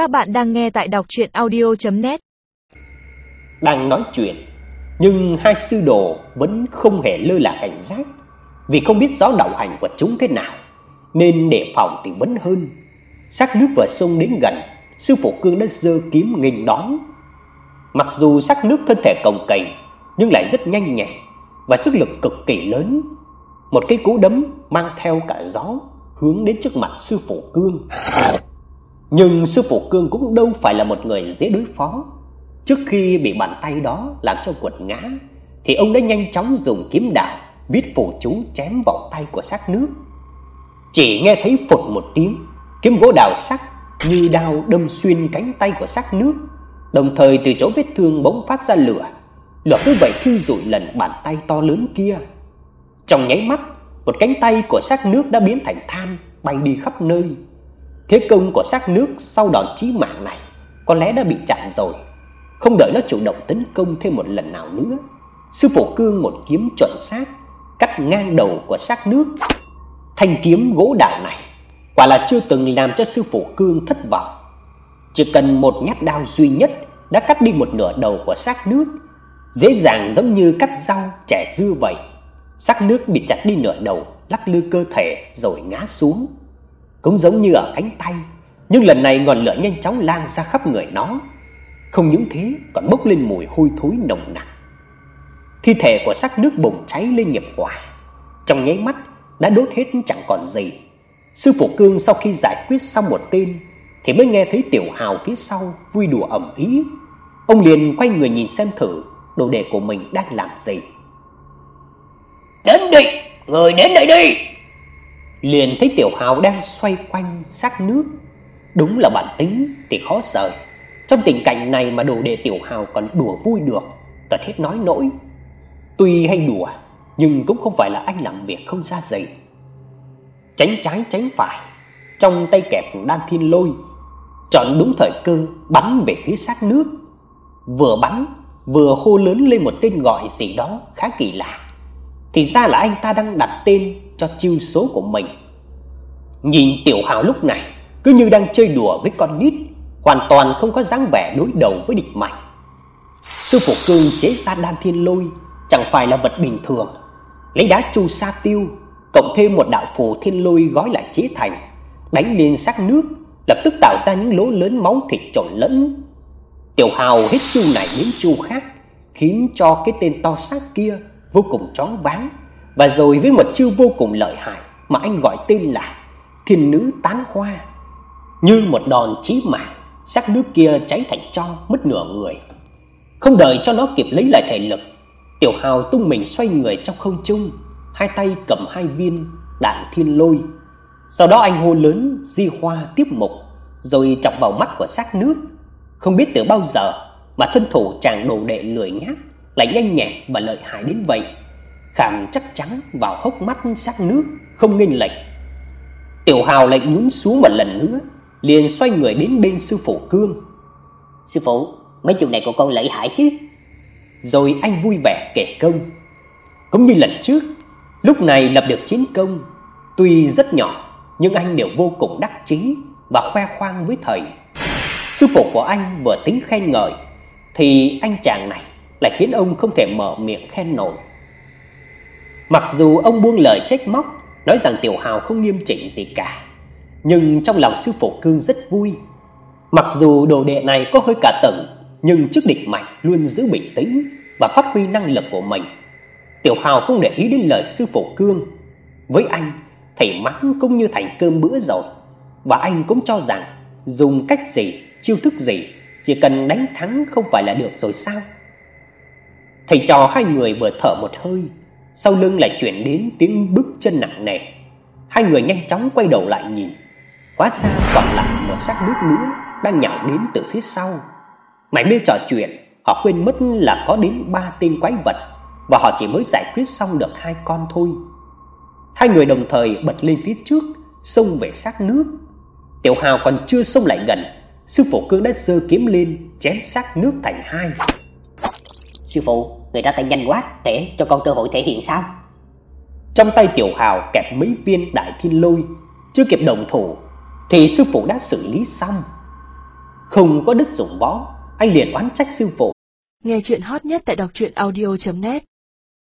Các bạn đang nghe tại đọc chuyện audio.net Đang nói chuyện, nhưng hai sư đồ vẫn không hề lơ là cảnh giác, vì không biết rõ đạo hành của chúng thế nào, nên đề phòng thì vẫn hơn. Sắc nước vừa sông đến gần, sư phụ cương đã giơ kiếm nghênh đón. Mặc dù sắc nước thân thể cồng cành nhưng lại rất nhanh nhẹn và sức lực cực kỳ lớn. Một cái cú đấm mang theo cả gió hướng đến trước mặt sư phụ cương. Nhưng sư phụ Cương cũng đâu phải là một người dễ đối phó. Trước khi bị bàn tay đó làm cho quật ngã, thì ông đã nhanh chóng dùng kiếm đạo viết phù chú chém vào tay của xác nước. Chỉ nghe thấy phụt một tiếng, kiếm gỗ đào sắc như đao đâm xuyên cánh tay của xác nước, đồng thời từ chỗ vết thương bỗng phát ra lửa. Lửa cứ vậy thiêu rụi lần bàn tay to lớn kia. Trong nháy mắt, một cánh tay của xác nước đã biến thành than bay đi khắp nơi. Thế công của xác nước sau đòn chí mạng này có lẽ đã bị chặn rồi. Không đợi nó chủ động tấn công thêm một lần nào nữa, sư phụ cương một kiếm chuẩn xác cắt ngang đầu của xác nước. Thanh kiếm gỗ đào này quả là chưa từng làm cho sư phụ cương thất vọng. Chỉ cần một nhát đao duy nhất đã cắt đi một nửa đầu của xác nước, dễ dàng giống như cắt rau chẻ dưa vậy. Xác nước bị chặt đi nửa đầu, lắc lư cơ thể rồi ngã xuống cũng giống như ở cánh tay, nhưng lần này ngọn lửa nhanh chóng lan ra khắp người nó. Không những thế, còn bốc lên mùi hôi thối nồng nặc. Thi thể của xác nước bùng cháy lên nghiệp hỏa, trong nháy mắt đã đốt hết chẳng còn gì. Sư phụ Cương sau khi giải quyết xong một tên thì mới nghe thấy Tiểu Hào phía sau vui đùa ầm ĩ. Ông liền quay người nhìn xem thử đồ đệ của mình đang làm gì. "Đến đi, người đến đây đi." Liền thấy Tiểu Hào đang xoay quanh xác nước. Đúng là bản tính thì khó sợ. Trong tình cảnh này mà đồ đệ Tiểu Hào còn đùa vui được, tật hết nói nỗi. Tuy hay đùa, nhưng cũng không phải là anh làm việc không ra gì. Tránh trái tránh phải, trong tay kẹp đan thiên lôi, chọn đúng thời cơ bắn về phía xác nước. Vừa bắn, vừa hô lớn lên một tên gọi gì đó khá kỳ lạ. Thì ra là anh ta đang đặt tên cho chiêu số của mình. Nhìn Tiểu Hào lúc này cứ như đang chơi đùa với con nít, hoàn toàn không có dáng vẻ đối đầu với địch mạnh. Sư phụ Cương chế ra đan thiên lôi chẳng phải là vật bình thường, lấy đá chu sa tiêu cộng thêm một đạo phù thiên lôi gói lại chế thành, đánh lên sắc nước, lập tức tạo ra những lỗ lớn máu thịt trộn lẫn. Tiểu Hào hết chu này đến chu khác, khiến cho cái tên to xác kia vô cùng choáng váng và rồi với một chiêu vô cùng lợi hại mà anh gọi tên là Thiên nữ tán hoa, như một đòn chí mạng, sắc nước kia cháy thành tro mất nửa người. Không đợi cho nó kịp lấy lại thể lực, Tiểu Hào tung mình xoay người trong không trung, hai tay cầm hai viên đạn thiên lôi. Sau đó anh hô lớn di hoa tiếp mục, rồi chọc vào mắt của sắc nước. Không biết từ bao giờ mà thân thủ chàng đồ đệ lười nhác lại nhanh nhẹn và lợi hại đến vậy khảm chắc chắn vào hốc mắt sắc nước, không nghênh lệch. Tiểu Hào lại nhún xuống một lần nữa, liền xoay người đến bên sư phụ Cương. "Sư phụ, mấy chuyện này của con lợi hại chứ?" Rồi anh vui vẻ kể công. Cũng như lần trước, lúc này lập được chiến công, tuy rất nhỏ nhưng anh đều vô cùng đắc chí và khoe khoang với thầy. Sư phụ của anh vừa tính khen ngợi thì anh chàng này lại khiến ông không thể mở miệng khen nổi. Mặc dù ông buông lời trách móc, nói rằng Tiểu Hào không nghiêm chỉnh gì cả, nhưng trong lòng sư phụ Cương rất vui. Mặc dù đồ đệ này có hơi cả tầng, nhưng trước địch mạnh luôn giữ bình tĩnh và phát huy năng lực của mình. Tiểu Hào không để ý đến lời sư phụ Cương. Với anh, thầy mắng cũng như thành cơm bữa rồi, và anh cũng cho rằng dùng cách gì, chiêu thức gì, chỉ cần đánh thắng không phải là được rồi sao? Thầy trò hai người vừa thở một hơi sau lưng lại chuyển đến tiếng bước chân nặng nề. Hai người nhanh chóng quay đầu lại nhìn. Hóa ra còn lại một xác đứt nữa đang nhảy đến từ phía sau. Mải mê trò chuyện, họ quên mất là có đến ba tên quái vật và họ chỉ mới giải quyết xong được hai con thôi. Hai người đồng thời bật lên phía trước, xông về xác nước. Tiểu Hào còn chưa xông lại gần, sư phụ cương đã giơ kiếm lên, chém xác nước thành hai. Sư phụ, người ta tay nhanh quá, để cho con cơ hội thể hiện sao? Trong tay Tiểu Hào kẹp mấy viên đại thiên lôi, chưa kịp đồng thủ thì sư phụ đã xử lý xong. không có đức dụng võ, anh liền oán trách sư phụ. Nghe chuyện hot nhất tại đọc truyện audio net